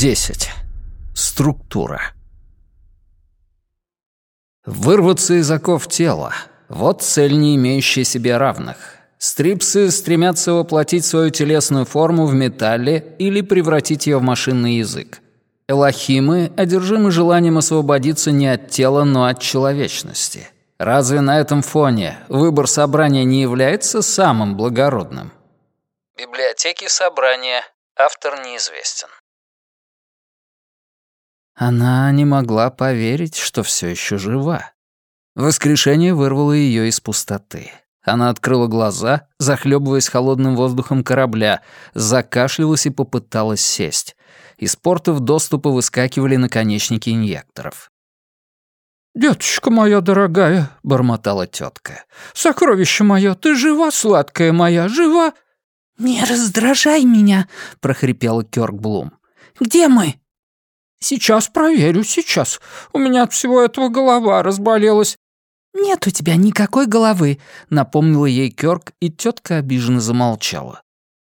10. Структура. Вырваться из оков тела — вот цель, не имеющая себе равных. Стрипсы стремятся воплотить свою телесную форму в металле или превратить ее в машинный язык. Элохимы одержимы желанием освободиться не от тела, но от человечности. Разве на этом фоне выбор собрания не является самым благородным? Библиотеки собрания. Автор неизвестен. Она не могла поверить, что все еще жива. Воскрешение вырвало ее из пустоты. Она открыла глаза, захлебываясь холодным воздухом корабля, закашлялась и попыталась сесть. Из портов доступа выскакивали наконечники инъекторов. «Деточка моя дорогая», — бормотала тетка, — «сокровище мое, ты жива, сладкая моя, жива?» «Не раздражай меня», — прохрипела Кёркблум. «Где мы?» «Сейчас проверю, сейчас. У меня от всего этого голова разболелась». «Нет у тебя никакой головы», — напомнила ей Кёрк, и тетка обиженно замолчала.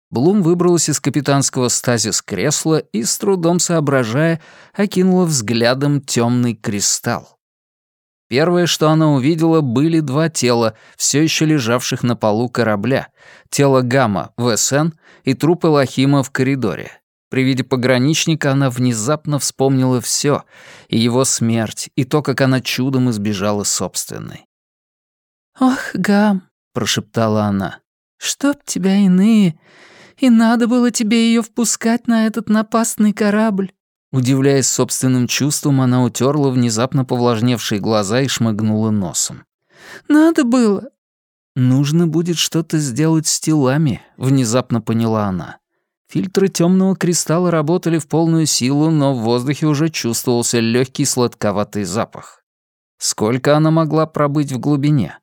Блум выбралась из капитанского стазис кресла и, с трудом соображая, окинула взглядом темный кристалл. Первое, что она увидела, были два тела, все еще лежавших на полу корабля. Тело Гамма в СН и труп Элохима в коридоре. При виде пограничника она внезапно вспомнила все, и его смерть, и то, как она чудом избежала собственной. «Ох, Гам», — прошептала она, — «чтоб тебя иные, и надо было тебе ее впускать на этот напастный корабль». Удивляясь собственным чувством, она утерла внезапно повлажневшие глаза и шмыгнула носом. «Надо было». «Нужно будет что-то сделать с телами», — внезапно поняла она. Фильтры темного кристалла работали в полную силу, но в воздухе уже чувствовался легкий сладковатый запах. Сколько она могла пробыть в глубине?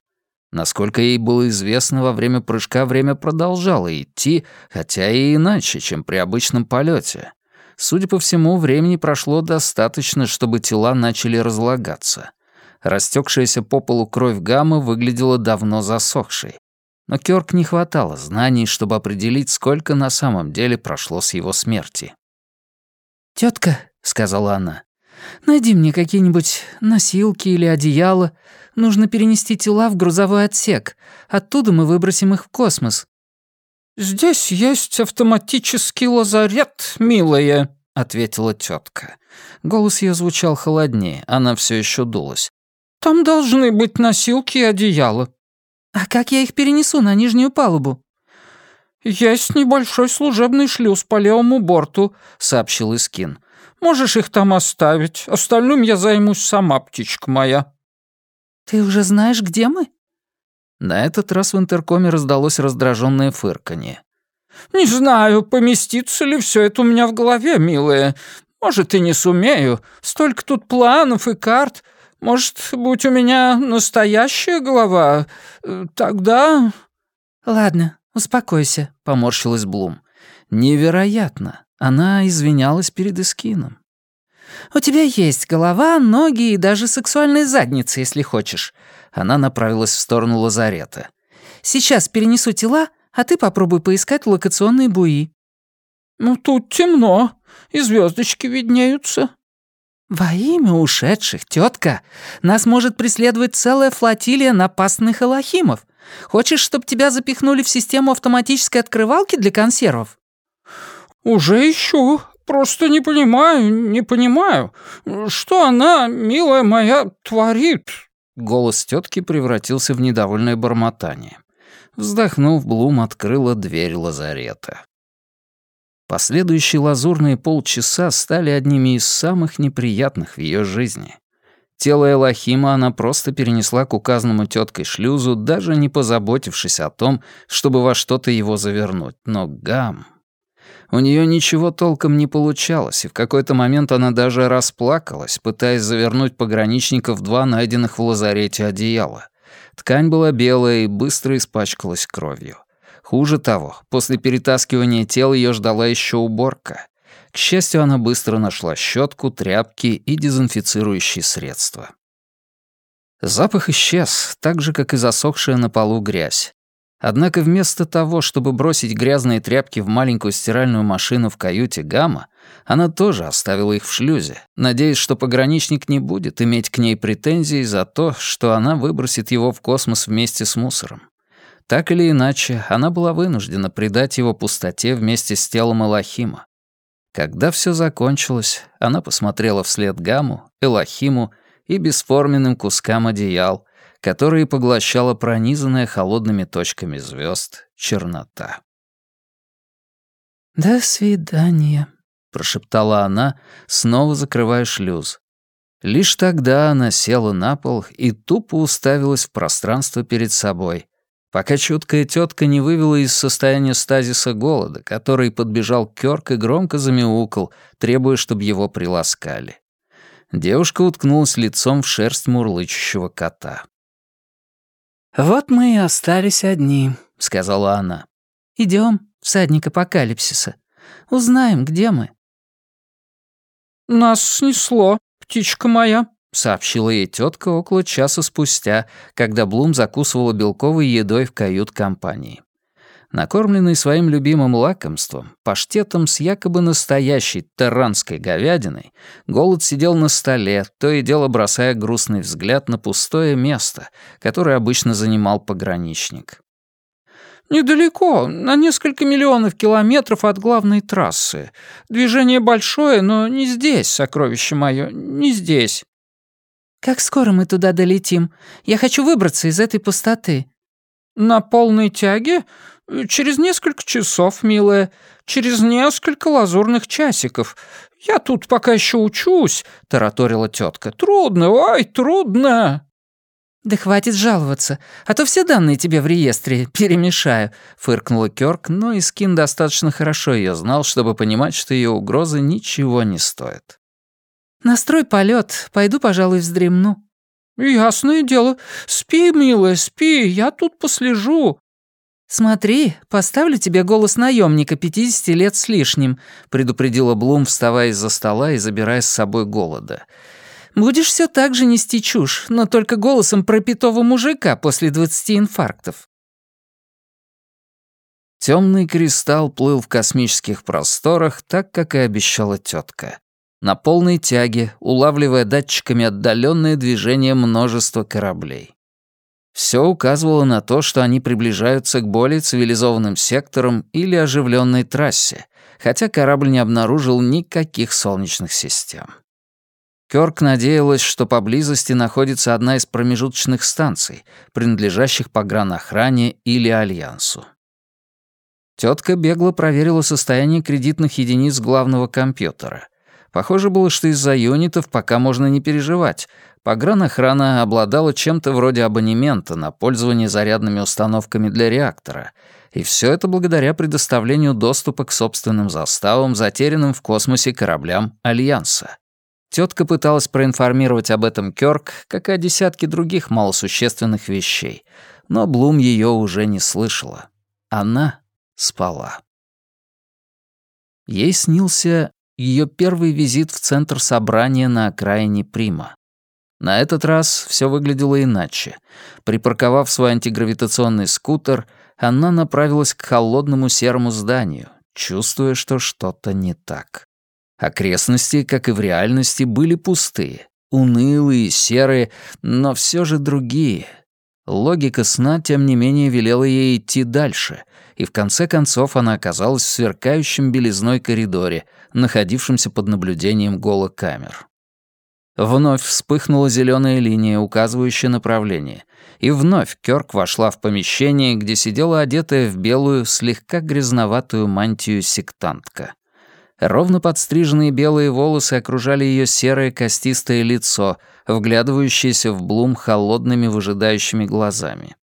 Насколько ей было известно, во время прыжка время продолжало идти, хотя и иначе, чем при обычном полете. Судя по всему, времени прошло достаточно, чтобы тела начали разлагаться. Растекшаяся по полу кровь гамма выглядела давно засохшей. Но Кёрк не хватало знаний, чтобы определить, сколько на самом деле прошло с его смерти. «Тётка», — сказала она, — «найди мне какие-нибудь носилки или одеяло. Нужно перенести тела в грузовой отсек. Оттуда мы выбросим их в космос». «Здесь есть автоматический лазарет, милая», — ответила тетка. Голос ее звучал холоднее, она все еще дулась. «Там должны быть носилки и одеяло. «А как я их перенесу на нижнюю палубу?» «Есть небольшой служебный шлюз по левому борту», — сообщил Искин. «Можешь их там оставить. Остальным я займусь сама, птичка моя». «Ты уже знаешь, где мы?» На этот раз в интеркоме раздалось раздраженное фырканье. «Не знаю, поместится ли все это у меня в голове, милая. Может, и не сумею. Столько тут планов и карт. Может, будь у меня настоящая голова, э, тогда...» «Ладно, успокойся», — поморщилась Блум. «Невероятно. Она извинялась перед Эскином». «У тебя есть голова, ноги и даже сексуальная задница, если хочешь». Она направилась в сторону лазарета. «Сейчас перенесу тела, а ты попробуй поискать локационные буи». «Ну, тут темно, и звездочки виднеются», «Во имя ушедших, тетка, нас может преследовать целая флотилия напастных элохимов. Хочешь, чтобы тебя запихнули в систему автоматической открывалки для консервов?» «Уже ищу. Просто не понимаю, не понимаю. Что она, милая моя, творит?» Голос тетки превратился в недовольное бормотание. Вздохнув, Блум открыла дверь лазарета. Последующие лазурные полчаса стали одними из самых неприятных в ее жизни. Тело Элохима она просто перенесла к указанному теткой шлюзу, даже не позаботившись о том, чтобы во что-то его завернуть. Но гам... У нее ничего толком не получалось, и в какой-то момент она даже расплакалась, пытаясь завернуть пограничников два найденных в лазарете одеяла. Ткань была белая и быстро испачкалась кровью. Хуже того, после перетаскивания тел ее ждала еще уборка. К счастью, она быстро нашла щетку, тряпки и дезинфицирующие средства. Запах исчез, так же, как и засохшая на полу грязь. Однако вместо того, чтобы бросить грязные тряпки в маленькую стиральную машину в каюте Гамма, она тоже оставила их в шлюзе, надеясь, что пограничник не будет иметь к ней претензий за то, что она выбросит его в космос вместе с мусором. Так или иначе, она была вынуждена предать его пустоте вместе с телом Элохима. Когда все закончилось, она посмотрела вслед Гаму, Элохиму и бесформенным кускам одеял, которые поглощала пронизанная холодными точками звезд чернота. «До свидания», — прошептала она, снова закрывая шлюз. Лишь тогда она села на пол и тупо уставилась в пространство перед собой, пока чуткая тетка не вывела из состояния стазиса голода, который подбежал Кёрк и громко замяукал, требуя, чтобы его приласкали. Девушка уткнулась лицом в шерсть мурлычущего кота. «Вот мы и остались одни», — сказала она. «Идем, всадник апокалипсиса. Узнаем, где мы». «Нас снесло, птичка моя», — сообщила ей тетка около часа спустя, когда Блум закусывала белковой едой в кают-компании. Накормленный своим любимым лакомством, паштетом с якобы настоящей терранской говядиной, голод сидел на столе, то и дело бросая грустный взгляд на пустое место, которое обычно занимал пограничник. «Недалеко, на несколько миллионов километров от главной трассы. Движение большое, но не здесь, сокровище мое, не здесь». «Как скоро мы туда долетим? Я хочу выбраться из этой пустоты». «На полной тяге? Через несколько часов, милая. Через несколько лазурных часиков. Я тут пока еще учусь», — тараторила тетка. «Трудно, ой, трудно». «Да хватит жаловаться, а то все данные тебе в реестре перемешаю», — фыркнула Кёрк, но Искин достаточно хорошо ее знал, чтобы понимать, что ее угрозы ничего не стоят. «Настрой полет, пойду, пожалуй, вздремну». «Ясное дело. Спи, милая, спи, я тут послежу». «Смотри, поставлю тебе голос наемника 50 лет с лишним», — предупредила Блум, вставая из-за стола и забирая с собой голода. «Будешь все так же нести чушь, но только голосом пропитого мужика после 20 инфарктов». Темный кристалл плыл в космических просторах, так, как и обещала тетка на полной тяге, улавливая датчиками отдаленное движение множества кораблей. Все указывало на то, что они приближаются к более цивилизованным секторам или оживленной трассе, хотя корабль не обнаружил никаких солнечных систем. Кёрк надеялась, что поблизости находится одна из промежуточных станций, принадлежащих погранохране или Альянсу. Тетка бегло проверила состояние кредитных единиц главного компьютера — Похоже было, что из-за юнитов пока можно не переживать. Погранохрана обладала чем-то вроде абонемента на пользование зарядными установками для реактора. И все это благодаря предоставлению доступа к собственным заставам, затерянным в космосе кораблям Альянса. Тетка пыталась проинформировать об этом Кёрк, как и о десятке других малосущественных вещей, но Блум ее уже не слышала. Она спала. Ей снился ее первый визит в центр собрания на окраине Прима. На этот раз все выглядело иначе. Припарковав свой антигравитационный скутер, она направилась к холодному серому зданию, чувствуя, что что-то не так. Окрестности, как и в реальности, были пустые, унылые, серые, но все же другие. Логика сна, тем не менее, велела ей идти дальше, и в конце концов она оказалась в сверкающем белизной коридоре — находившимся под наблюдением голокамер. Вновь вспыхнула зеленая линия, указывающая направление, и вновь Кёрк вошла в помещение, где сидела одетая в белую, слегка грязноватую мантию сектантка. Ровно подстриженные белые волосы окружали ее серое костистое лицо, вглядывающееся в Блум холодными выжидающими глазами.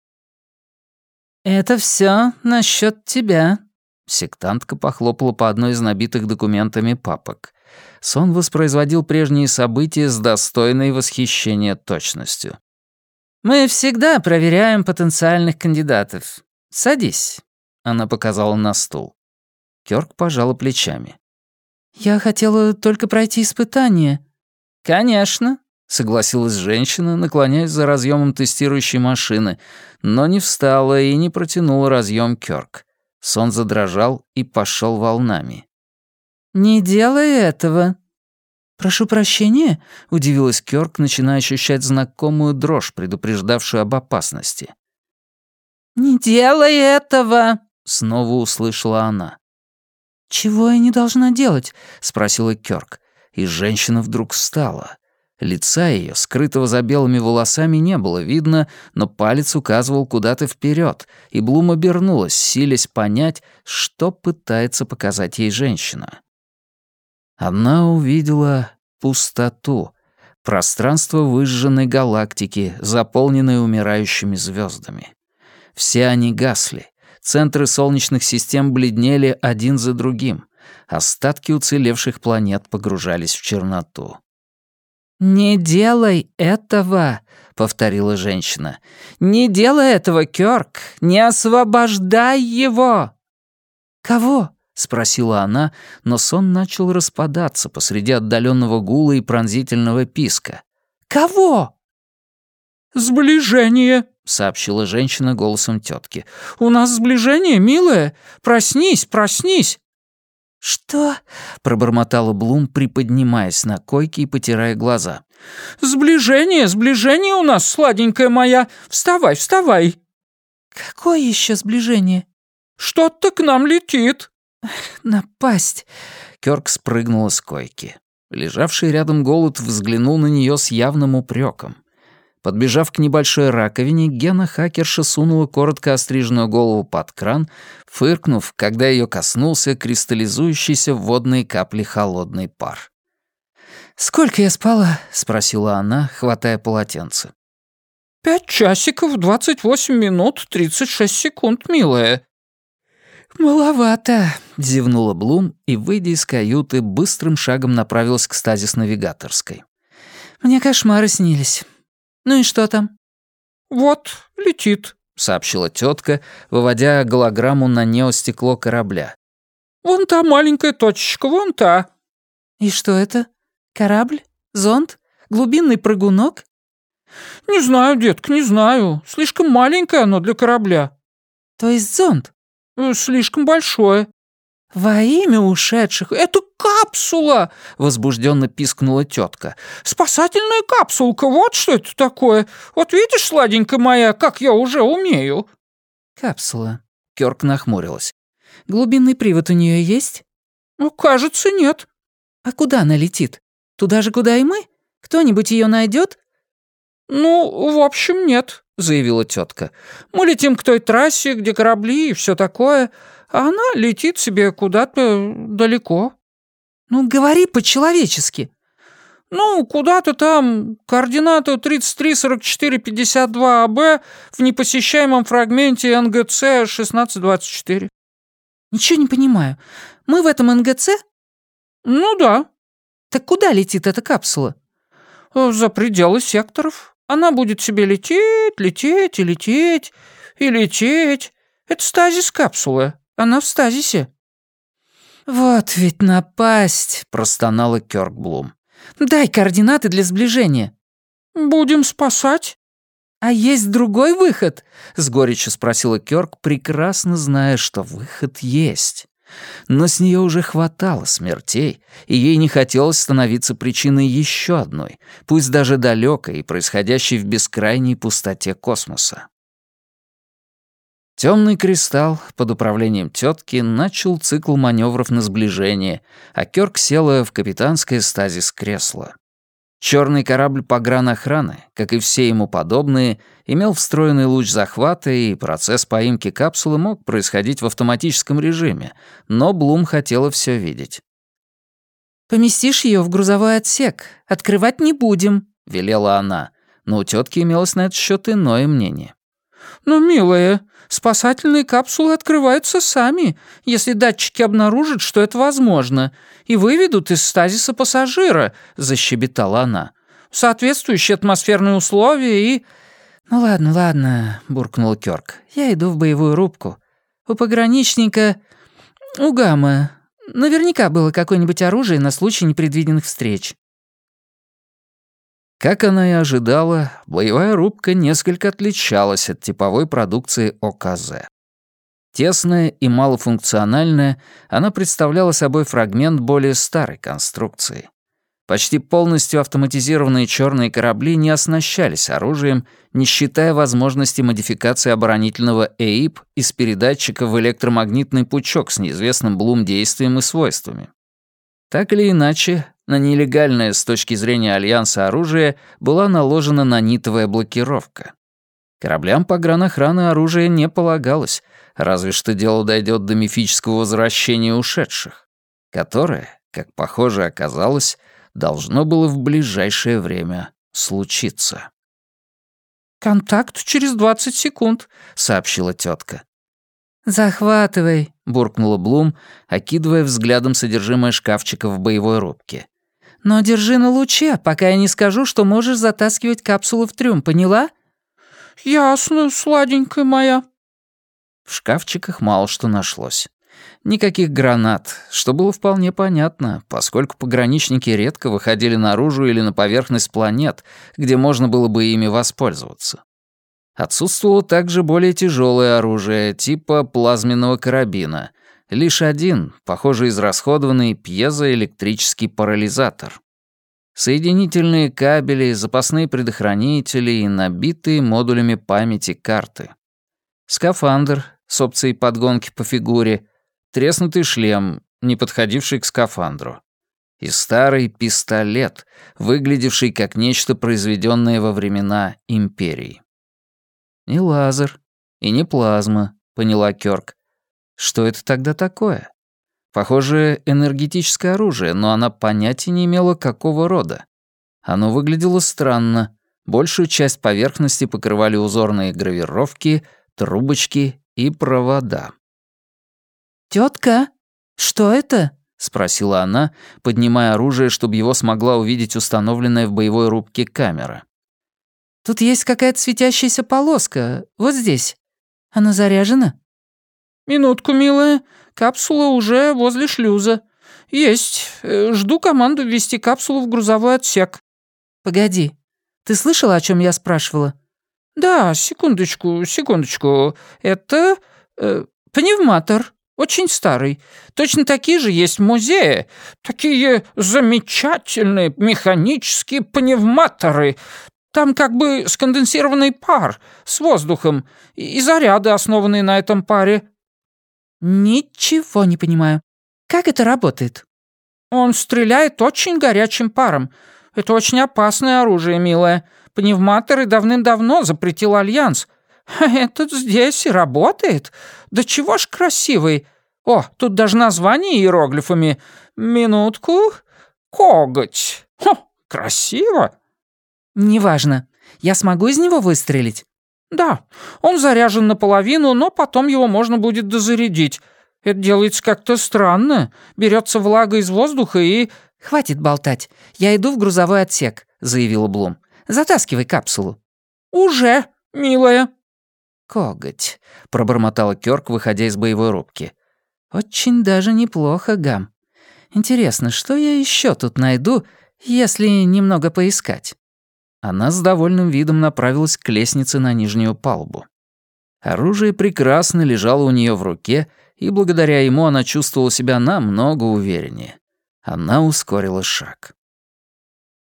«Это все насчет тебя», Сектантка похлопала по одной из набитых документами папок. Сон воспроизводил прежние события с достойной восхищения точностью. «Мы всегда проверяем потенциальных кандидатов. Садись», — она показала на стул. Кёрк пожала плечами. «Я хотела только пройти испытание». «Конечно. — согласилась женщина, наклоняясь за разъемом тестирующей машины, но не встала и не протянула разъем Кёрк. Сон задрожал и пошел волнами. «Не делай этого». «Прошу прощения», — удивилась Кёрк, начиная ощущать знакомую дрожь, предупреждавшую об опасности. «Не делай этого», — снова услышала она. «Чего я не должна делать?» — спросила Кёрк. И женщина вдруг встала. Лица ее, скрытого за белыми волосами, не было видно, но палец указывал куда-то вперед, и Блум обернулась, силясь понять, что пытается показать ей женщина. Она увидела пустоту, пространство выжженной галактики, заполненное умирающими звездами. Все они гасли, центры солнечных систем бледнели один за другим, остатки уцелевших планет погружались в черноту. «Не делай этого», — повторила женщина. «Не делай этого, Кёрк! Не освобождай его!» «Кого?» — спросила она, но сон начал распадаться посреди отдаленного гула и пронзительного писка. «Кого?» «Сближение», — сообщила женщина голосом тетки. «У нас сближение, милая. Проснись, проснись!» «Что?» — пробормотала Блум, приподнимаясь на койке и потирая глаза. «Сближение, сближение у нас, сладенькая моя! Вставай, вставай!» «Какое еще сближение?» «Что-то к нам летит!» «Напасть!» Кёрк спрыгнула с койки. Лежавший рядом голод взглянул на нее с явным упреком. Подбежав к небольшой раковине, Гена хакерша сунула коротко остриженную голову под кран, фыркнув, когда ее коснулся кристаллизующийся в водные капли холодный пар. «Сколько я спала?» — спросила она, хватая полотенце. «Пять часиков, двадцать восемь минут, тридцать шесть секунд, милая». «Маловато», — зевнула Блум и, выйдя из каюты, быстрым шагом направилась к стазис-навигаторской. «Мне кошмары снились. «Ну и что там?» «Вот, летит», — сообщила тетка, выводя голограмму на неостекло корабля. «Вон та маленькая точечка, вон та». «И что это? Корабль? Зонд? Глубинный прыгунок?» «Не знаю, детка, не знаю. Слишком маленькое оно для корабля». «То есть зонд?» «Э, «Слишком большое». «Во имя ушедших! Это капсула!» — возбужденно пискнула тетка. «Спасательная капсулка, вот что это такое! Вот видишь, сладенькая моя, как я уже умею!» «Капсула», — Кёрк нахмурилась. «Глубинный привод у нее есть?» «Ну, кажется, нет». «А куда она летит? Туда же, куда и мы? Кто-нибудь ее найдет? «Ну, в общем, нет», — заявила тетка. «Мы летим к той трассе, где корабли и все такое, а она летит себе куда-то далеко». «Ну, говори по-человечески». «Ну, куда-то там, координату 334452АБ в непосещаемом фрагменте НГЦ 1624». «Ничего не понимаю. Мы в этом НГЦ?» «Ну да». «Так куда летит эта капсула?» «За пределы секторов. Она будет себе лететь, лететь и лететь, и лететь. Это стазис капсулы. Она в стазисе». «Вот ведь напасть!» — простонала Кёркблум. «Дай координаты для сближения». «Будем спасать?» «А есть другой выход?» — с горечью спросила Кёрк, прекрасно зная, что выход есть. Но с нее уже хватало смертей, и ей не хотелось становиться причиной еще одной, пусть даже далекой и происходящей в бескрайней пустоте космоса. Темный кристалл под управлением тетки начал цикл маневров на сближение, а Кёрк села в капитанское стазис кресло. Черный корабль погранохраны, как и все ему подобные, имел встроенный луч захвата, и процесс поимки капсулы мог происходить в автоматическом режиме, но Блум хотела все видеть. «Поместишь ее в грузовой отсек. Открывать не будем», — велела она, но у тетки имелось на этот счет иное мнение. «Ну, милая, спасательные капсулы открываются сами, если датчики обнаружат, что это возможно, и выведут из стазиса пассажира», — защебетала она. «Соответствующие атмосферные условия и...» «Ну ладно, ладно», — буркнул Кёрк. «Я иду в боевую рубку. У пограничника... У Гамма. Наверняка было какое-нибудь оружие на случай непредвиденных встреч». Как она и ожидала, боевая рубка несколько отличалась от типовой продукции ОКЗ. Тесная и малофункциональная, она представляла собой фрагмент более старой конструкции. Почти полностью автоматизированные черные корабли не оснащались оружием, не считая возможности модификации оборонительного ЭИП из передатчика в электромагнитный пучок с неизвестным Блум действием и свойствами. Так или иначе, на нелегальное с точки зрения Альянса оружие была наложена нанитовая блокировка. Кораблям погранохраны оружие не полагалось, разве что дело дойдет до мифического возвращения ушедших, которое, как похоже оказалось, должно было в ближайшее время случиться. «Контакт через двадцать секунд», — сообщила тетка. «Захватывай», — буркнула Блум, окидывая взглядом содержимое шкафчика в боевой рубке. «Но держи на луче, пока я не скажу, что можешь затаскивать капсулу в трюм, поняла?» «Ясно, сладенькая моя». В шкафчиках мало что нашлось. Никаких гранат, что было вполне понятно, поскольку пограничники редко выходили наружу или на поверхность планет, где можно было бы ими воспользоваться. Отсутствовало также более тяжелое оружие, типа плазменного карабина. Лишь один, похоже, израсходованный пьезоэлектрический парализатор. Соединительные кабели, запасные предохранители и набитые модулями памяти карты. Скафандр с опцией подгонки по фигуре — треснутый шлем, не подходивший к скафандру, и старый пистолет, выглядевший как нечто произведенное во времена Империи. Не лазер и не плазма, поняла Кёрк. Что это тогда такое? Похоже, энергетическое оружие, но она понятия не имела, какого рода. Оно выглядело странно. Большую часть поверхности покрывали узорные гравировки, трубочки и провода. «Тётка, что это?» — спросила она, поднимая оружие, чтобы его смогла увидеть установленная в боевой рубке камера. «Тут есть какая-то светящаяся полоска, вот здесь. Она заряжена?» «Минутку, милая. Капсула уже возле шлюза. Есть. Э, жду команду ввести капсулу в грузовой отсек». «Погоди. Ты слышала, о чем я спрашивала?» «Да, секундочку, секундочку. Это... Э, пневматор». Очень старый. Точно такие же есть в музее. Такие замечательные механические пневматоры. Там как бы сконденсированный пар с воздухом и заряды, основанные на этом паре». «Ничего не понимаю. Как это работает?» «Он стреляет очень горячим паром. Это очень опасное оружие, милая. Пневматоры давным-давно запретил Альянс. А этот здесь и работает. Да чего ж красивый. О, тут даже название иероглифами. Минутку. Коготь. Хо, красиво. Неважно. Я смогу из него выстрелить? Да, он заряжен наполовину, но потом его можно будет дозарядить. Это делается как-то странно. Берется влага из воздуха и... «Хватит болтать. Я иду в грузовой отсек», — заявила Блум. «Затаскивай капсулу». «Уже, милая». «Коготь», — пробормотала Кёрк, выходя из боевой рубки. «Очень даже неплохо, Гам. Интересно, что я еще тут найду, если немного поискать?» Она с довольным видом направилась к лестнице на нижнюю палубу. Оружие прекрасно лежало у нее в руке, и благодаря ему она чувствовала себя намного увереннее. Она ускорила шаг.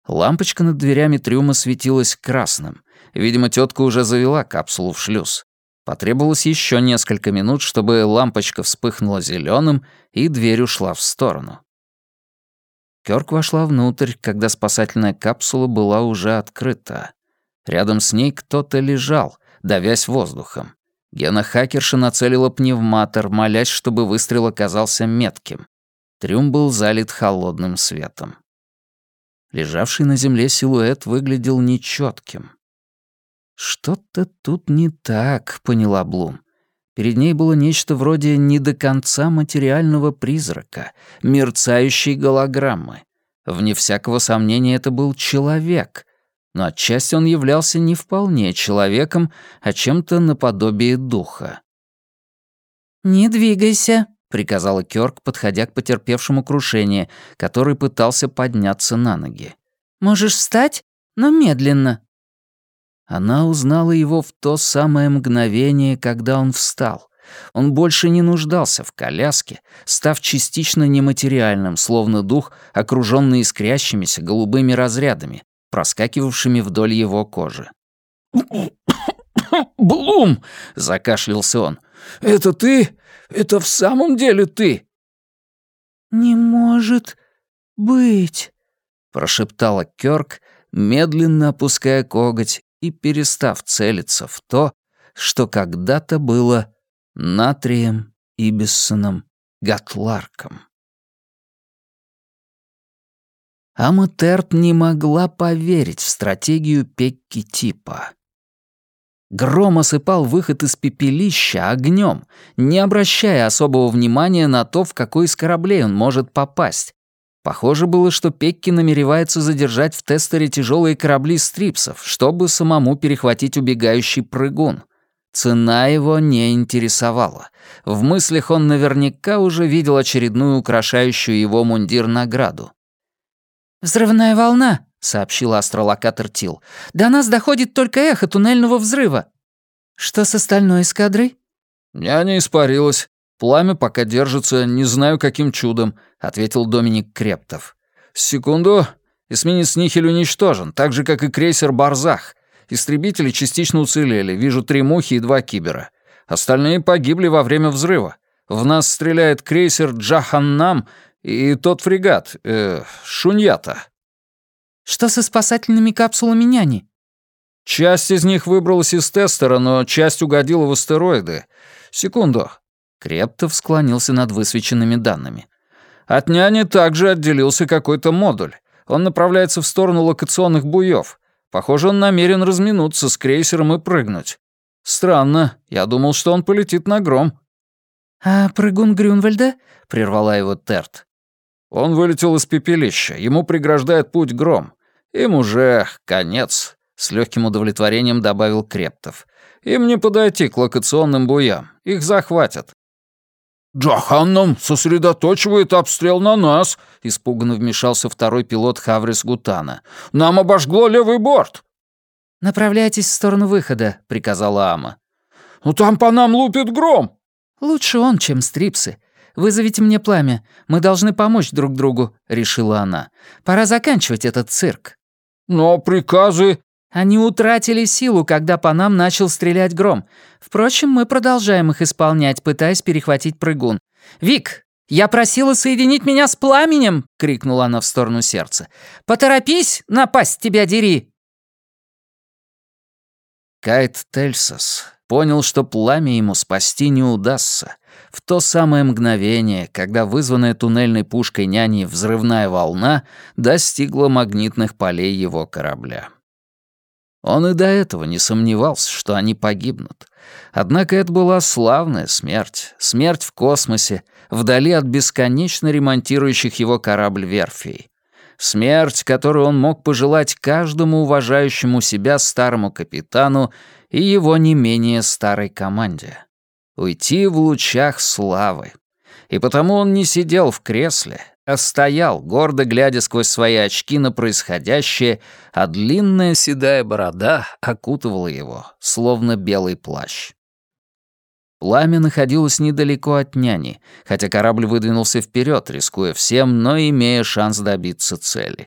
Лампочка над дверями трюма светилась красным. Видимо, тетка уже завела капсулу в шлюз. Потребовалось еще несколько минут, чтобы лампочка вспыхнула зеленым, и дверь ушла в сторону. Кёрк вошла внутрь, когда спасательная капсула была уже открыта. Рядом с ней кто-то лежал, давясь воздухом. Гена-хакерша нацелила пневматор, молясь, чтобы выстрел оказался метким. Трюм был залит холодным светом. Лежавший на земле силуэт выглядел нечетким. «Что-то тут не так», — поняла Блум. Перед ней было нечто вроде не до конца материального призрака, мерцающей голограммы. Вне всякого сомнения, это был человек, но отчасти он являлся не вполне человеком, а чем-то наподобие духа. «Не двигайся», — приказала Кёрк, подходя к потерпевшему крушение, который пытался подняться на ноги. «Можешь встать? но медленно». Она узнала его в то самое мгновение, когда он встал. Он больше не нуждался в коляске, став частично нематериальным, словно дух, окруженный искрящимися голубыми разрядами, проскакивавшими вдоль его кожи. «Блум!» — закашлялся он. «Это ты? Это в самом деле ты?» «Не может быть!» — прошептала Кёрк, медленно опуская коготь и перестав целиться в то, что когда-то было Натрием, Ибиссоном, Гатларком. Аматерт не могла поверить в стратегию Пекки Типа. Гром осыпал выход из пепелища огнем, не обращая особого внимания на то, в какой из кораблей он может попасть. Похоже было, что Пекки намеревается задержать в тестере тяжелые корабли стрипсов, чтобы самому перехватить убегающий прыгун. Цена его не интересовала. В мыслях он наверняка уже видел очередную украшающую его мундир награду. «Взрывная волна», — сообщил астролокатор Тил. «До нас доходит только эхо туннельного взрыва». «Что с остальной эскадрой?» «Я не испарилась. Пламя пока держится, не знаю, каким чудом», — ответил Доминик Крептов. «Секунду. Эсминец Нихель уничтожен, так же, как и крейсер «Барзах». Истребители частично уцелели, вижу три мухи и два кибера. Остальные погибли во время взрыва. В нас стреляет крейсер «Джаханнам» и тот фрегат, э, «Шуньята». «Что со спасательными капсулами няни?» Часть из них выбралась из тестера, но часть угодила в астероиды. Секунду. Крептов склонился над высвеченными данными. От няни также отделился какой-то модуль. Он направляется в сторону локационных буев. Похоже, он намерен разминуться с крейсером и прыгнуть. Странно. Я думал, что он полетит на гром. «А прыгун Грюнвальда?» — прервала его Терт. Он вылетел из пепелища. Ему преграждает путь гром. Им уже конец. С легким удовлетворением добавил Крептов. Им не подойти к локационным буям. Их захватят. «Джаханном сосредоточивает обстрел на нас», — испуганно вмешался второй пилот Хаврис Гутана. «Нам обожгло левый борт». «Направляйтесь в сторону выхода», — приказала Ама. «Ну там по нам лупит гром». «Лучше он, чем стрипсы. Вызовите мне пламя. Мы должны помочь друг другу», — решила она. «Пора заканчивать этот цирк». «Но приказы...» Они утратили силу, когда по нам начал стрелять гром. Впрочем, мы продолжаем их исполнять, пытаясь перехватить прыгун. «Вик, я просила соединить меня с пламенем!» — крикнула она в сторону сердца. «Поторопись, напасть тебя дери!» Кайт Тельсос понял, что пламя ему спасти не удастся. В то самое мгновение, когда вызванная туннельной пушкой няни взрывная волна достигла магнитных полей его корабля. Он и до этого не сомневался, что они погибнут. Однако это была славная смерть. Смерть в космосе, вдали от бесконечно ремонтирующих его корабль верфей. Смерть, которую он мог пожелать каждому уважающему себя старому капитану и его не менее старой команде. Уйти в лучах славы. И потому он не сидел в кресле, а стоял, гордо глядя сквозь свои очки на происходящее, а длинная седая борода окутывала его, словно белый плащ. Пламя находилось недалеко от няни, хотя корабль выдвинулся вперед, рискуя всем, но имея шанс добиться цели.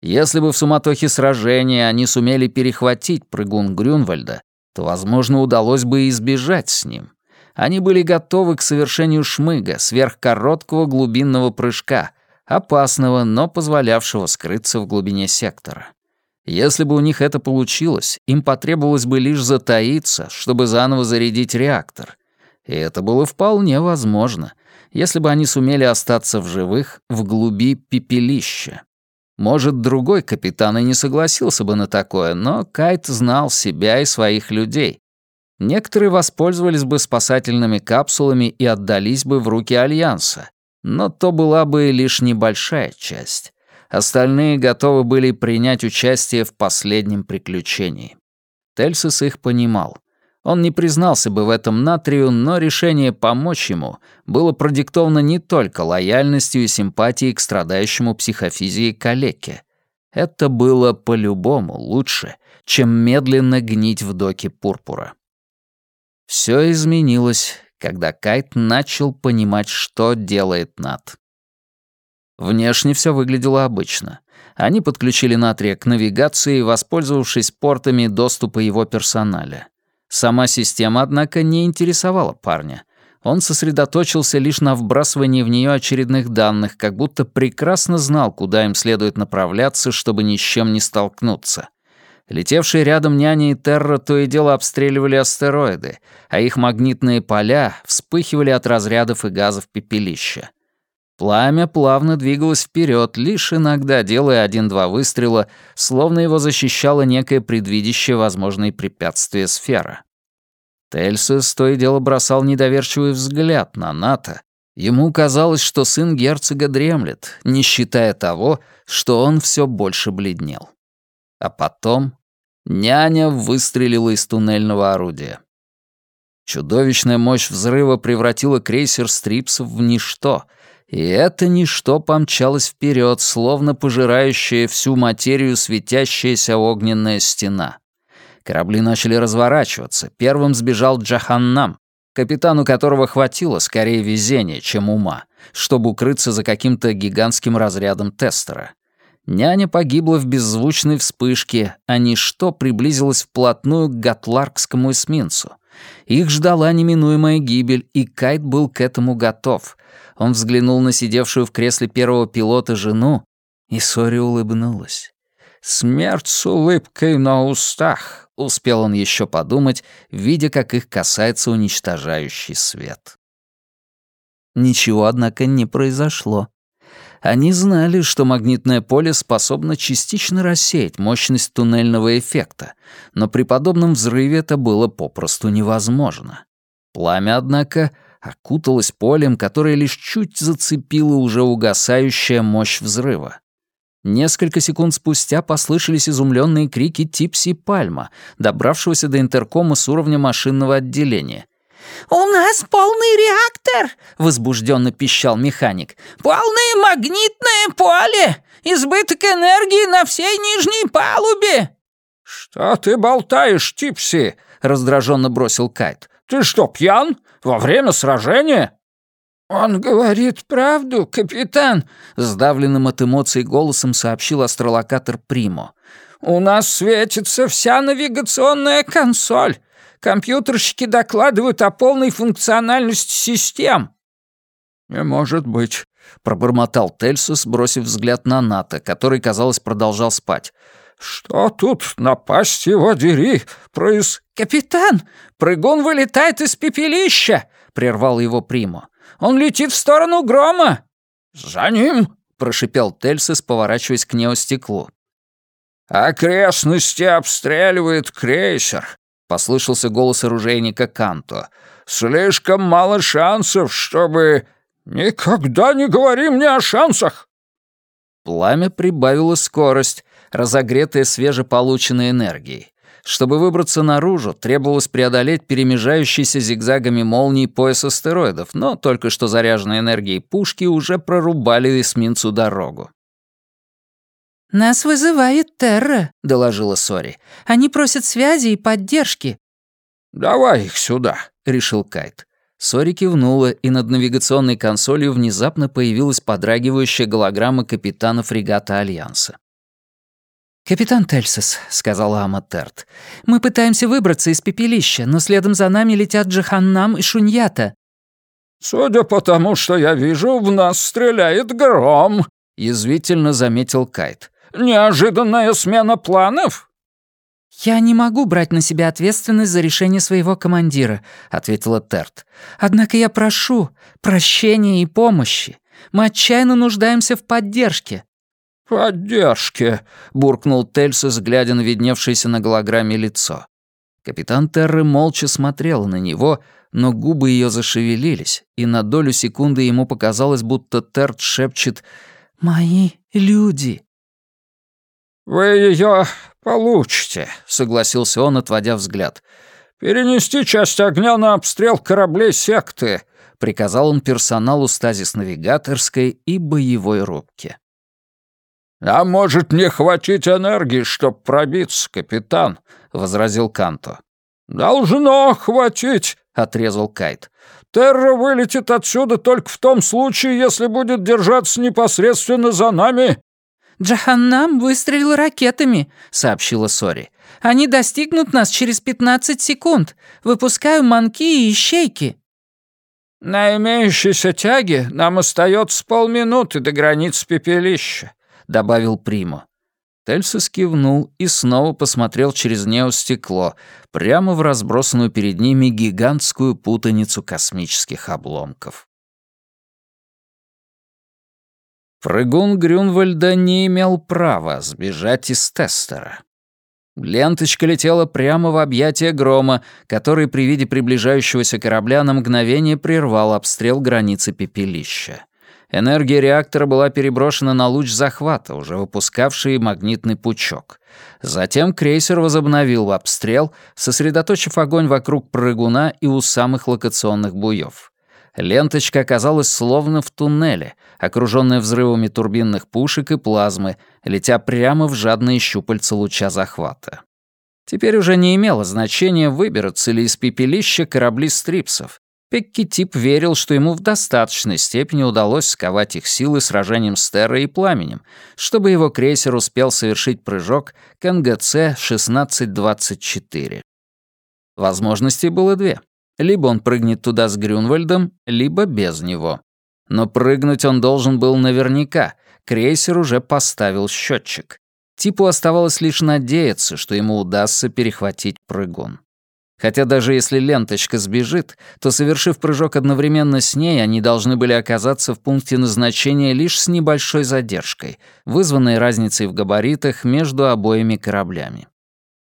Если бы в суматохе сражения они сумели перехватить прыгун Грюнвальда, то, возможно, удалось бы избежать с ним. Они были готовы к совершению шмыга, сверхкороткого глубинного прыжка, опасного, но позволявшего скрыться в глубине сектора. Если бы у них это получилось, им потребовалось бы лишь затаиться, чтобы заново зарядить реактор. И это было вполне возможно, если бы они сумели остаться в живых в глуби пепелища. Может, другой капитан и не согласился бы на такое, но Кайт знал себя и своих людей, Некоторые воспользовались бы спасательными капсулами и отдались бы в руки Альянса, но то была бы лишь небольшая часть. Остальные готовы были принять участие в последнем приключении. Тельсис их понимал. Он не признался бы в этом Натрию, но решение помочь ему было продиктовано не только лояльностью и симпатией к страдающему психофизии калеке. Это было по-любому лучше, чем медленно гнить в доке пурпура. Все изменилось, когда Кайт начал понимать, что делает Нат. Внешне все выглядело обычно. Они подключили Натрия к навигации, воспользовавшись портами доступа его персоналя. Сама система, однако, не интересовала парня. Он сосредоточился лишь на вбрасывании в нее очередных данных, как будто прекрасно знал, куда им следует направляться, чтобы ни с чем не столкнуться. Летевшие рядом няни и Терра то и дело обстреливали астероиды, а их магнитные поля вспыхивали от разрядов и газов пепелища. Пламя плавно двигалось вперед, лишь иногда делая один-два выстрела, словно его защищала некое предвидящее возможные препятствия сфера. Тельсис то и дело бросал недоверчивый взгляд на НАТО. Ему казалось, что сын герцога дремлет, не считая того, что он все больше бледнел. А потом няня выстрелила из туннельного орудия. Чудовищная мощь взрыва превратила крейсер Стрипсов в ничто, и это ничто помчалось вперед, словно пожирающая всю материю светящаяся огненная стена. Корабли начали разворачиваться. Первым сбежал Джаханнам, капитану которого хватило скорее везения, чем ума, чтобы укрыться за каким-то гигантским разрядом тестера. Няня погибла в беззвучной вспышке, а ничто приблизилось вплотную к гатларкскому эсминцу. Их ждала неминуемая гибель, и Кайт был к этому готов. Он взглянул на сидевшую в кресле первого пилота жену, и Сори улыбнулась. «Смерть с улыбкой на устах», — успел он еще подумать, видя, как их касается уничтожающий свет. Ничего, однако, не произошло. Они знали, что магнитное поле способно частично рассеять мощность туннельного эффекта, но при подобном взрыве это было попросту невозможно. Пламя, однако, окуталось полем, которое лишь чуть зацепило уже угасающая мощь взрыва. Несколько секунд спустя послышались изумленные крики Типси Пальма, добравшегося до интеркома с уровня машинного отделения. «У нас полный реактор!» — возбужденно пищал механик. «Полное магнитное поле! Избыток энергии на всей нижней палубе!» «Что ты болтаешь, Типси?» — раздраженно бросил Кайт. «Ты что, пьян? Во время сражения?» «Он говорит правду, капитан», — сдавленным от эмоций голосом сообщил астролокатор Примо. «У нас светится вся навигационная консоль. Компьютерщики докладывают о полной функциональности систем». «Не может быть», — пробормотал Тельсус, бросив взгляд на НАТО, который, казалось, продолжал спать. «Что тут, напасть его дери, проис...» «Капитан, прыгун вылетает из пепелища!» — прервал его Примо. Он летит в сторону грома!» «За ним!» — прошипел Тельсис, поворачиваясь к неостеклу. «Окрестности обстреливает крейсер», — послышался голос оружейника Канто. «Слишком мало шансов, чтобы...» «Никогда не говори мне о шансах!» Пламя прибавило скорость, разогретое свежеполученной энергией. Чтобы выбраться наружу, требовалось преодолеть перемежающийся зигзагами молний пояс астероидов, но только что заряженной энергией пушки уже прорубали эсминцу дорогу. «Нас вызывает Терра», — доложила Сори. «Они просят связи и поддержки». «Давай их сюда», — решил Кайт. Сори кивнула, и над навигационной консолью внезапно появилась подрагивающая голограмма капитана фрегата Альянса. «Капитан Тельсис», — сказала Аматерт, — «мы пытаемся выбраться из пепелища, но следом за нами летят Джаханнам и Шуньята». «Судя по тому, что я вижу, в нас стреляет гром», — язвительно заметил Кайт. «Неожиданная смена планов?» «Я не могу брать на себя ответственность за решение своего командира», — ответила Терт. «Однако я прошу прощения и помощи. Мы отчаянно нуждаемся в поддержке. «Поддержки», — буркнул Тельсус, глядя на видневшееся на голограмме лицо. Капитан Терры молча смотрел на него, но губы ее зашевелились, и на долю секунды ему показалось, будто Терт шепчет «Мои люди». «Вы ее получите», — согласился он, отводя взгляд. «Перенести часть огня на обстрел кораблей секты», — приказал он персоналу стазис-навигаторской и боевой рубки. «А может, не хватить энергии, чтоб пробиться, капитан?» — возразил Канто. «Должно хватить», — отрезал Кайт. «Терра вылетит отсюда только в том случае, если будет держаться непосредственно за нами». «Джаханнам выстрелил ракетами», — сообщила Сори. «Они достигнут нас через 15 секунд. Выпускаю манки и ищейки». «На имеющейся тяге нам остается полминуты до границ пепелища», — добавил Приму. Тельсис кивнул и снова посмотрел через неостекло, прямо в разбросанную перед ними гигантскую путаницу космических обломков. Прыгун Грюнвальда не имел права сбежать из тестера. Ленточка летела прямо в объятия грома, который при виде приближающегося корабля на мгновение прервал обстрел границы пепелища. Энергия реактора была переброшена на луч захвата, уже выпускавший магнитный пучок. Затем крейсер возобновил обстрел, сосредоточив огонь вокруг прыгуна и у самых локационных буев. Ленточка оказалась словно в туннеле, окружённая взрывами турбинных пушек и плазмы, летя прямо в жадные щупальца луча захвата. Теперь уже не имело значения, выберутся ли из пепелища корабли стрипсов. Пекки Тип верил, что ему в достаточной степени удалось сковать их силы сражением с Террой и Пламенем, чтобы его крейсер успел совершить прыжок к НГЦ-1624. Возможностей было две. Либо он прыгнет туда с Грюнвальдом, либо без него. Но прыгнуть он должен был наверняка, крейсер уже поставил счетчик. Типу оставалось лишь надеяться, что ему удастся перехватить прыгун. Хотя даже если ленточка сбежит, то, совершив прыжок одновременно с ней, они должны были оказаться в пункте назначения лишь с небольшой задержкой, вызванной разницей в габаритах между обоими кораблями.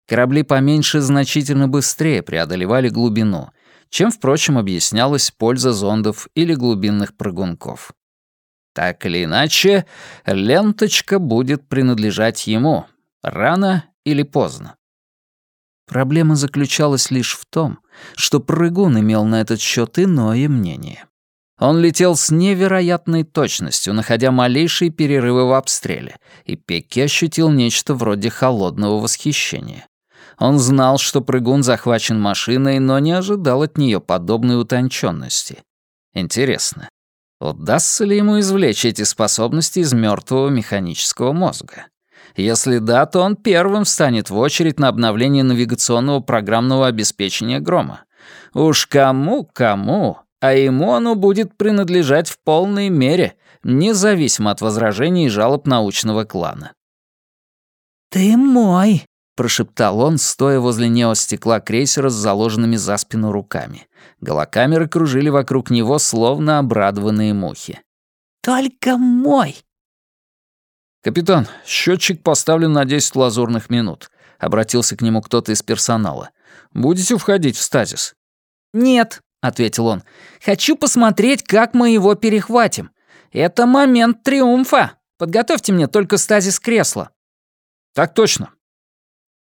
Корабли поменьше значительно быстрее преодолевали глубину, чем, впрочем, объяснялась польза зондов или глубинных прыгунков. Так или иначе, ленточка будет принадлежать ему, рано или поздно. Проблема заключалась лишь в том, что прыгун имел на этот счет иное мнение. Он летел с невероятной точностью, находя малейшие перерывы в обстреле, и Пекки ощутил нечто вроде холодного восхищения. Он знал, что прыгун захвачен машиной, но не ожидал от нее подобной утонченности. Интересно, удастся ли ему извлечь эти способности из мертвого механического мозга? Если да, то он первым встанет в очередь на обновление навигационного программного обеспечения «Грома». Уж кому-кому, а ему оно будет принадлежать в полной мере, независимо от возражений и жалоб научного клана. «Ты мой», — прошептал он, стоя возле неостекла крейсера с заложенными за спину руками. Голокамеры кружили вокруг него, словно обрадованные мухи. «Только мой!» «Капитан, счетчик поставлен на 10 лазурных минут», — обратился к нему кто-то из персонала. «Будете входить в стазис?» «Нет», — ответил он. «Хочу посмотреть, как мы его перехватим. Это момент триумфа. Подготовьте мне только стазис кресла». «Так точно».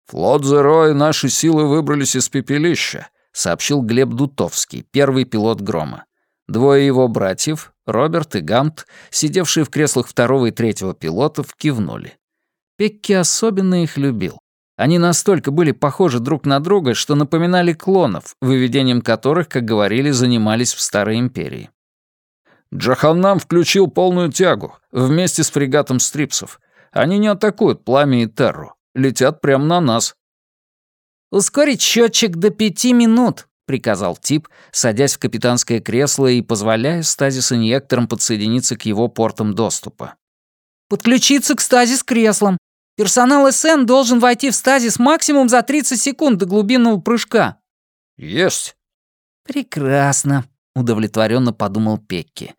«Флот Зеро и наши силы выбрались из пепелища», — сообщил Глеб Дутовский, первый пилот «Грома». Двое его братьев, Роберт и Гамт, сидевшие в креслах второго и третьего пилотов, кивнули. Пекки особенно их любил. Они настолько были похожи друг на друга, что напоминали клонов, выведением которых, как говорили, занимались в Старой Империи. Джаханнам включил полную тягу, вместе с фрегатом стрипсов. Они не атакуют пламя и терру, летят прямо на нас. «Ускорить счетчик до пяти минут», — приказал тип, садясь в капитанское кресло и позволяя стазис-инъекторам подсоединиться к его портам доступа. «Подключиться к стазис-креслам. Персонал СН должен войти в стазис максимум за 30 секунд до глубинного прыжка». «Есть». «Прекрасно», — удовлетворенно подумал Пекки.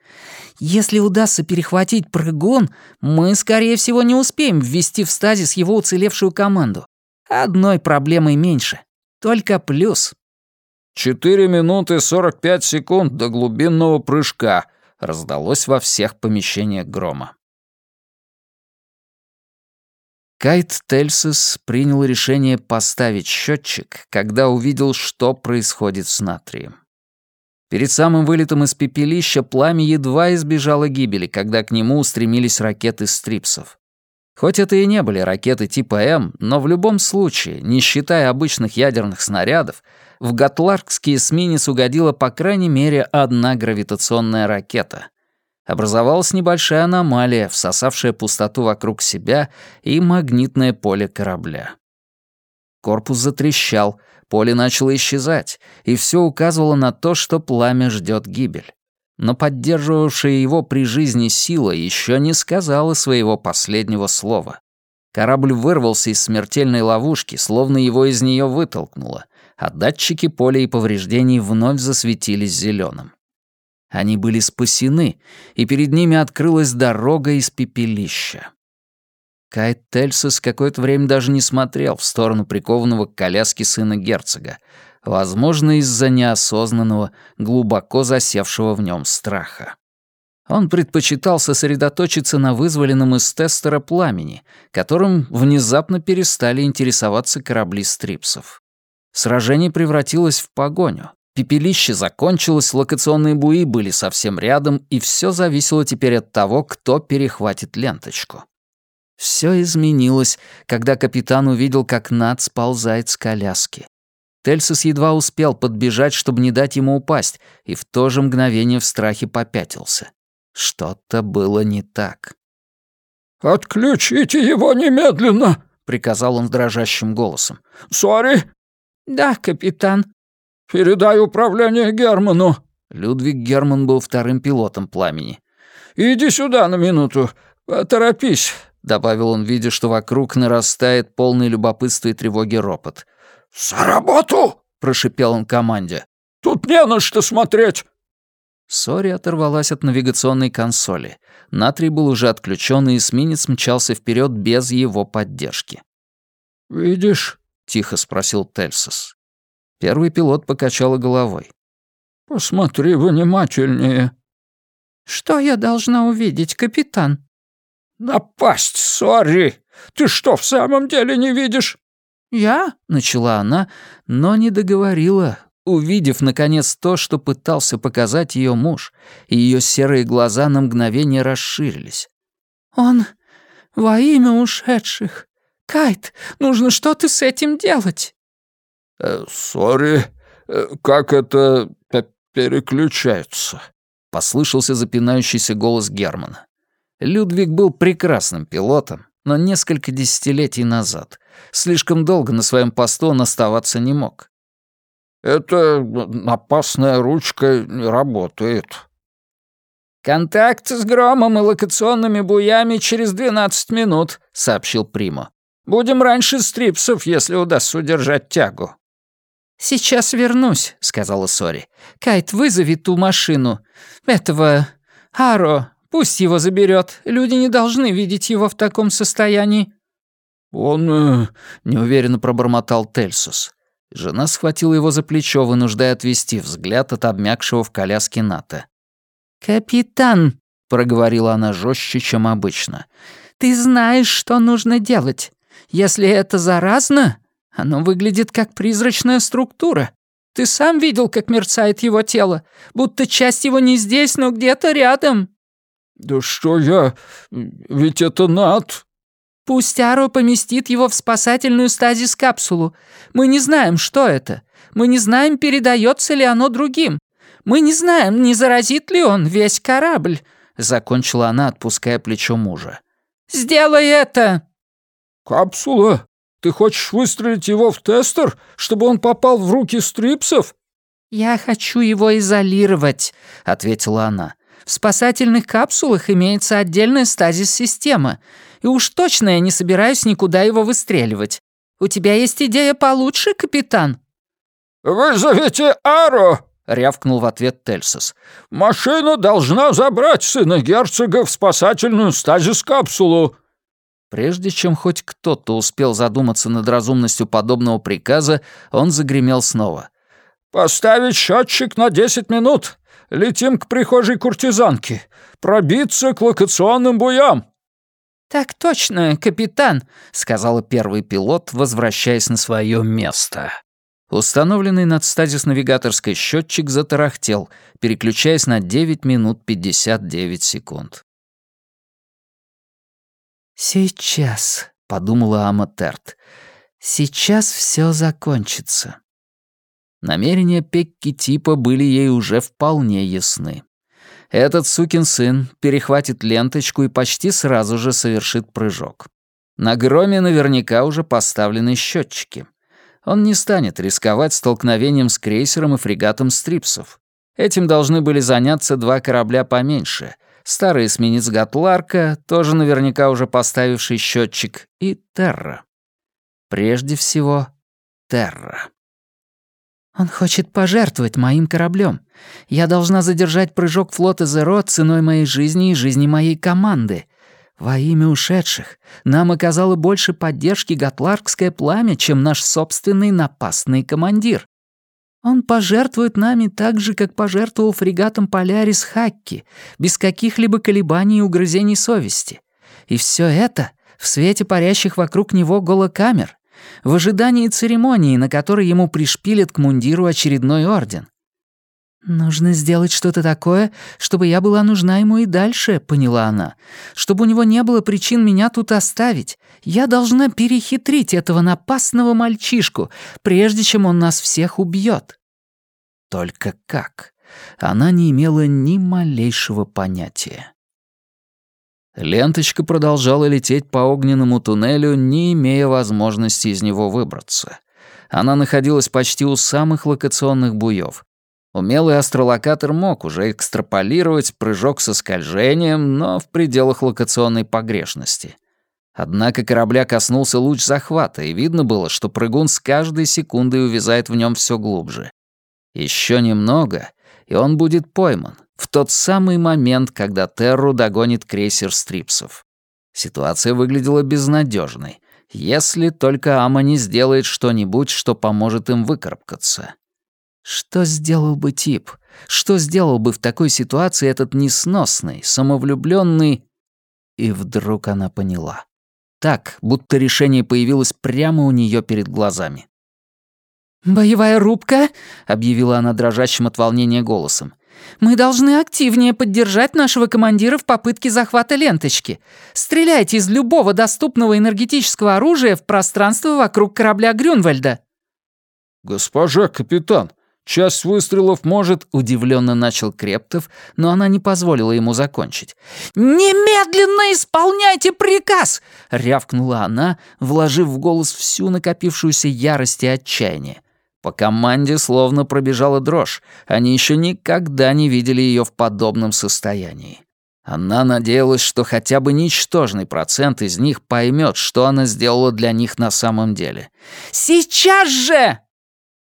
«Если удастся перехватить прыгун, мы, скорее всего, не успеем ввести в стазис его уцелевшую команду. Одной проблемой меньше. Только плюс». «Четыре минуты сорок пять секунд до глубинного прыжка», раздалось во всех помещениях грома. Кайт Тельсис принял решение поставить счетчик, когда увидел, что происходит с натрием. Перед самым вылетом из пепелища пламя едва избежало гибели, когда к нему устремились ракеты стрипсов. Хоть это и не были ракеты типа М, но в любом случае, не считая обычных ядерных снарядов, в Гатларкский эсминец угодила по крайней мере одна гравитационная ракета. Образовалась небольшая аномалия, всосавшая пустоту вокруг себя и магнитное поле корабля. Корпус затрещал, поле начало исчезать, и все указывало на то, что пламя ждет гибель но поддерживавшая его при жизни сила еще не сказала своего последнего слова. Корабль вырвался из смертельной ловушки, словно его из нее вытолкнуло, а датчики поля и повреждений вновь засветились зеленым. Они были спасены, и перед ними открылась дорога из пепелища. Кайт Тельсис какое-то время даже не смотрел в сторону прикованного к коляске сына герцога, возможно, из-за неосознанного, глубоко засевшего в нем страха. Он предпочитал сосредоточиться на вызволенном из тестера пламени, которым внезапно перестали интересоваться корабли стрипсов. Сражение превратилось в погоню. Пепелище закончилось, локационные буи были совсем рядом, и все зависело теперь от того, кто перехватит ленточку. Все изменилось, когда капитан увидел, как Над сползает с коляски. Тельсис едва успел подбежать, чтобы не дать ему упасть, и в то же мгновение в страхе попятился. Что-то было не так. «Отключите его немедленно!» — приказал он дрожащим голосом. «Сори!» «Да, капитан». «Передай управление Герману». Людвиг Герман был вторым пилотом пламени. «Иди сюда на минуту. Торопись», — добавил он, видя, что вокруг нарастает полный любопытства и тревоги ропот. «За работу!» — прошипел он команде. «Тут не на что смотреть!» Сори оторвалась от навигационной консоли. Натрий был уже отключен, и эсминец мчался вперед без его поддержки. «Видишь?» — тихо спросил Тельсос. Первый пилот покачал головой. «Посмотри внимательнее». «Что я должна увидеть, капитан?» «Напасть, Сори! Ты что, в самом деле не видишь?» «Я?» — начала она, но не договорила, увидев, наконец, то, что пытался показать ее муж, и ее серые глаза на мгновение расширились. «Он во имя ушедших. Кайт, нужно что-то с этим делать». Э, «Сори, э, как это переключается?» — послышался запинающийся голос Германа. Людвиг был прекрасным пилотом, но несколько десятилетий назад. Слишком долго на своем посту он оставаться не мог. «Это опасная ручка не работает». «Контакт с громом и локационными буями через 12 минут», — сообщил Примо. «Будем раньше стрипсов, если удастся удержать тягу». «Сейчас вернусь», — сказала Сори. «Кайт, вызови ту машину. Этого... Аро, Пусть его заберет. Люди не должны видеть его в таком состоянии». «Он...» э, — неуверенно пробормотал Тельсус. Жена схватила его за плечо, вынуждая отвести взгляд от обмякшего в коляске Ната. «Капитан», — проговорила она жестче, чем обычно, — «ты знаешь, что нужно делать. Если это заразно, оно выглядит как призрачная структура. Ты сам видел, как мерцает его тело, будто часть его не здесь, но где-то рядом. «Да что я... Ведь это над...» «Пусть Аро поместит его в спасательную стазис-капсулу. Мы не знаем, что это. Мы не знаем, передается ли оно другим. Мы не знаем, не заразит ли он весь корабль», — закончила она, отпуская плечо мужа. «Сделай это!» «Капсула? Ты хочешь выстрелить его в тестер, чтобы он попал в руки стрипсов?» «Я хочу его изолировать», — ответила она. В спасательных капсулах имеется отдельная стазис-система, и уж точно я не собираюсь никуда его выстреливать. У тебя есть идея получше, капитан?» «Вызовите Аро!» — рявкнул в ответ Тельсос. «Машина должна забрать сына герцога в спасательную стазис-капсулу». Прежде чем хоть кто-то успел задуматься над разумностью подобного приказа, он загремел снова. «Поставить счетчик на десять минут. Летим к прихожей куртизанки. Пробиться к локационным буям». «Так точно, капитан», — сказала первый пилот, возвращаясь на свое место. Установленный над стазис-навигаторской счетчик затарахтел, переключаясь на 9 минут 59 секунд. «Сейчас», — подумала Аматерт, — «сейчас все закончится». Намерения Пекки типа были ей уже вполне ясны. Этот сукин сын перехватит ленточку и почти сразу же совершит прыжок. На громе наверняка уже поставлены счетчики. Он не станет рисковать столкновением с крейсером и фрегатом стрипсов. Этим должны были заняться два корабля поменьше. Старый эсминец Гатларка, тоже наверняка уже поставивший счетчик, и Терра. Прежде всего, Терра. «Он хочет пожертвовать моим кораблем. Я должна задержать прыжок флота Зеро ценой моей жизни и жизни моей команды. Во имя ушедших нам оказало больше поддержки Гатларкское пламя, чем наш собственный напастный командир. Он пожертвует нами так же, как пожертвовал фрегатом Полярис Хакки, без каких-либо колебаний и угрызений совести. И все это в свете парящих вокруг него голокамер, в ожидании церемонии, на которой ему пришпилят к мундиру очередной орден. «Нужно сделать что-то такое, чтобы я была нужна ему и дальше», — поняла она. «Чтобы у него не было причин меня тут оставить. Я должна перехитрить этого напасного мальчишку, прежде чем он нас всех убьет». Только как? Она не имела ни малейшего понятия. Ленточка продолжала лететь по огненному туннелю, не имея возможности из него выбраться. Она находилась почти у самых локационных буев. Умелый астролокатор мог уже экстраполировать прыжок со скольжением, но в пределах локационной погрешности. Однако корабля коснулся луч захвата, и видно было, что прыгун с каждой секундой увязает в нем все глубже. Еще немного, и он будет пойман, в тот самый момент, когда Терру догонит крейсер Стрипсов. Ситуация выглядела безнадежной, если только Ама не сделает что-нибудь, что поможет им выкарабкаться. Что сделал бы тип? Что сделал бы в такой ситуации этот несносный, самовлюбленный? И вдруг она поняла. Так, будто решение появилось прямо у нее перед глазами. «Боевая рубка», — объявила она дрожащим от волнения голосом. «Мы должны активнее поддержать нашего командира в попытке захвата ленточки. Стреляйте из любого доступного энергетического оружия в пространство вокруг корабля Грюнвальда». «Госпожа капитан, «Часть выстрелов может...» — удивленно начал Крептов, но она не позволила ему закончить. «Немедленно исполняйте приказ!» — рявкнула она, вложив в голос всю накопившуюся ярость и отчаяние. По команде словно пробежала дрожь. Они еще никогда не видели ее в подобном состоянии. Она надеялась, что хотя бы ничтожный процент из них поймет, что она сделала для них на самом деле. «Сейчас же!»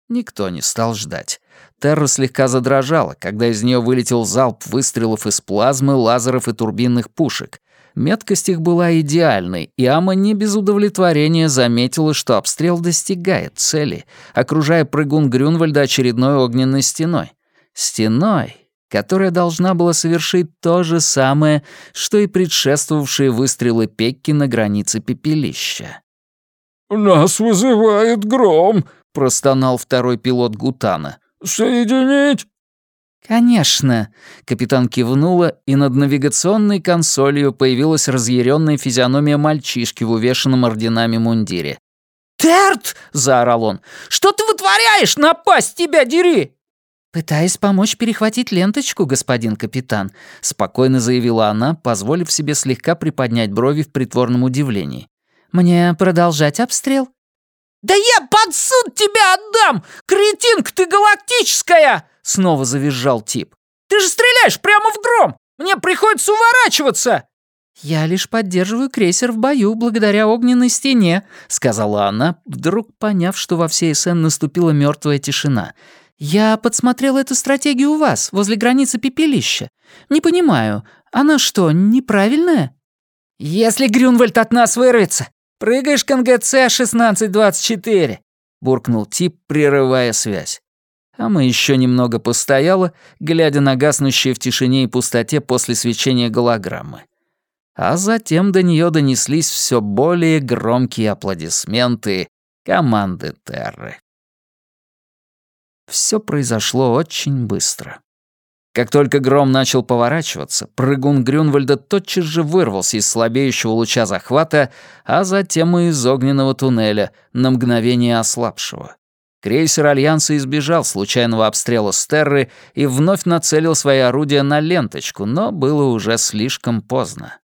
Никто не стал ждать. Терра слегка задрожала, когда из нее вылетел залп выстрелов из плазмы, лазеров и турбинных пушек. Меткость их была идеальной, и Ама не без удовлетворения заметила, что обстрел достигает цели, окружая прыгун Грюнвальда очередной огненной стеной. Стеной, которая должна была совершить то же самое, что и предшествовавшие выстрелы Пекки на границе пепелища. «Нас вызывает гром», — простонал второй пилот Гутана. «Соединить?» «Конечно», — капитан кивнула, и над навигационной консолью появилась разъяренная физиономия мальчишки в увешанном орденами мундире. «Терт!» — заорал он. «Что ты вытворяешь? Напасть тебя, дери!» «Пытаясь помочь перехватить ленточку, господин капитан», — спокойно заявила она, позволив себе слегка приподнять брови в притворном удивлении. «Мне продолжать обстрел?» «Да я под суд тебя отдам! Кретинка ты галактическая!» Снова завизжал тип. «Ты же стреляешь прямо в гром! Мне приходится уворачиваться!» «Я лишь поддерживаю крейсер в бою благодаря огненной стене», — сказала она, вдруг поняв, что во всей СН наступила мертвая тишина. «Я подсмотрела эту стратегию у вас, возле границы пепелища. Не понимаю, она что, неправильная?» «Если Грюнвальд от нас вырвется, «Прыгаешь к НГЦ 1624!» — буркнул тип, прерывая связь. А мы еще немного постояла, глядя на гаснущие в тишине и пустоте после свечения голограммы. А затем до нее донеслись все более громкие аплодисменты команды Терры. Все произошло очень быстро. Как только гром начал поворачиваться, прыгун Грюнвальда тотчас же вырвался из слабеющего луча захвата, а затем и из огненного туннеля, на мгновение ослабшего. Крейсер Альянса избежал случайного обстрела Стерры и вновь нацелил свои орудия на ленточку, но было уже слишком поздно.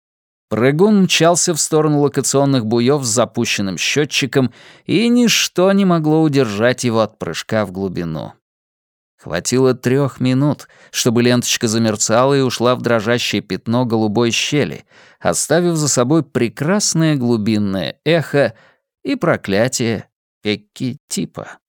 Прыгун мчался в сторону локационных буев с запущенным счетчиком, и ничто не могло удержать его от прыжка в глубину. Хватило трех минут, чтобы ленточка замерцала и ушла в дрожащее пятно голубой щели, оставив за собой прекрасное глубинное эхо и проклятие Пекки типа.